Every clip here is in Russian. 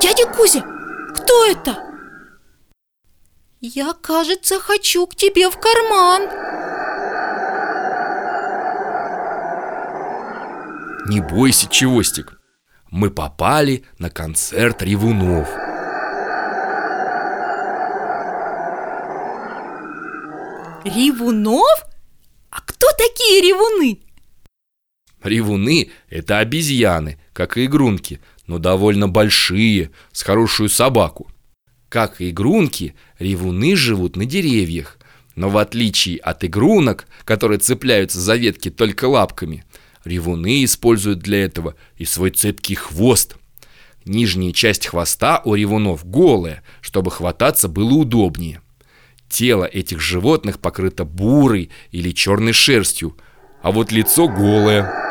Дядя Кузя, кто это? Я, кажется, хочу к тебе в карман Не бойся, Чевостик Мы попали на концерт ревунов Ревунов? А кто такие ревуны? Ревуны – это обезьяны, как и игрунки, но довольно большие, с хорошую собаку. Как и игрунки, ревуны живут на деревьях, но в отличие от игрунок, которые цепляются за ветки только лапками, ревуны используют для этого и свой цепкий хвост. Нижняя часть хвоста у ревунов голая, чтобы хвататься было удобнее. Тело этих животных покрыто бурой или черной шерстью, а вот лицо голое.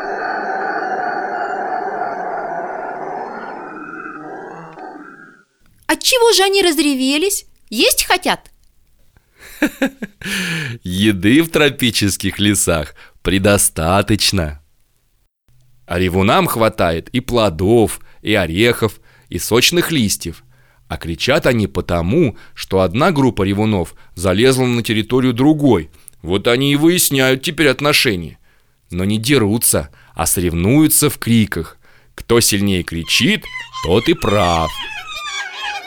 Отчего же они разревелись? Есть хотят? Еды в тропических лесах предостаточно. А ревунам хватает и плодов, и орехов, и сочных листьев. А кричат они потому, что одна группа ревунов залезла на территорию другой. Вот они и выясняют теперь отношения. Но не дерутся, а соревнуются в криках. Кто сильнее кричит, тот и прав.